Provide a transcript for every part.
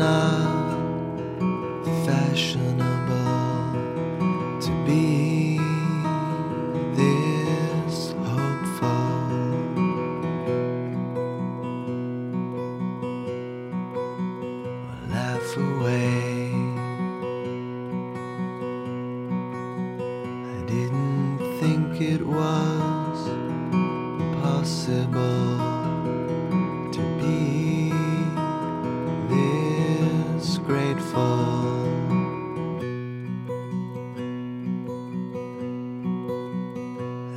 not fashionable to be this hopeful. Laugh away. I didn't think it was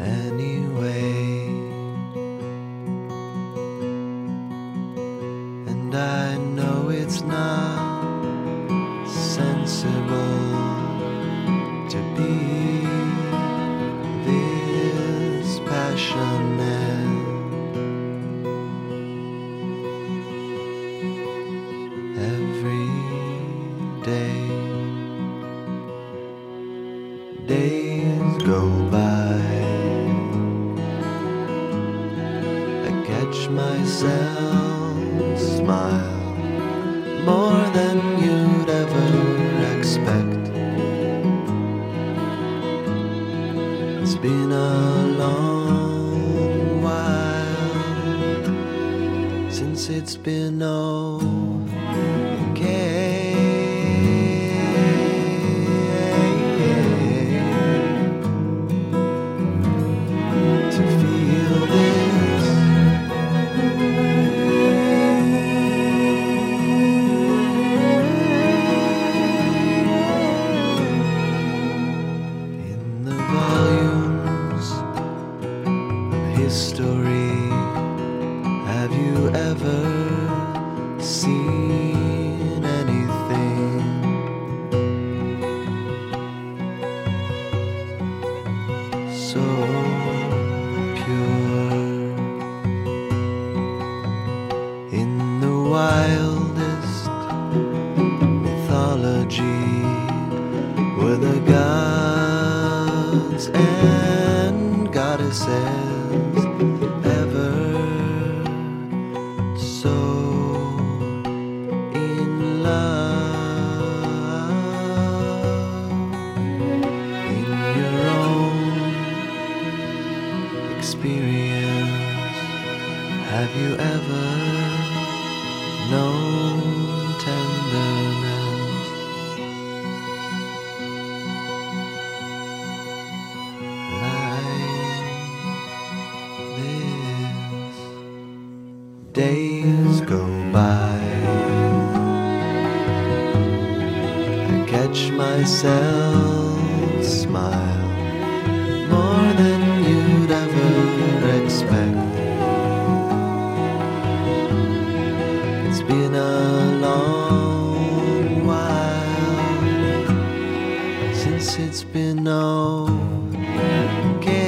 Anyway, and I know it's not sensible to be this passionate. every day. Days go by. Catch myself smile more than you'd ever expect. It's been a long while since it's been okay seen anything so pure? In the wildest mythology were the gods experience have you ever known tenderness like this. Days go by. I catch myself been a long while since it's been okay.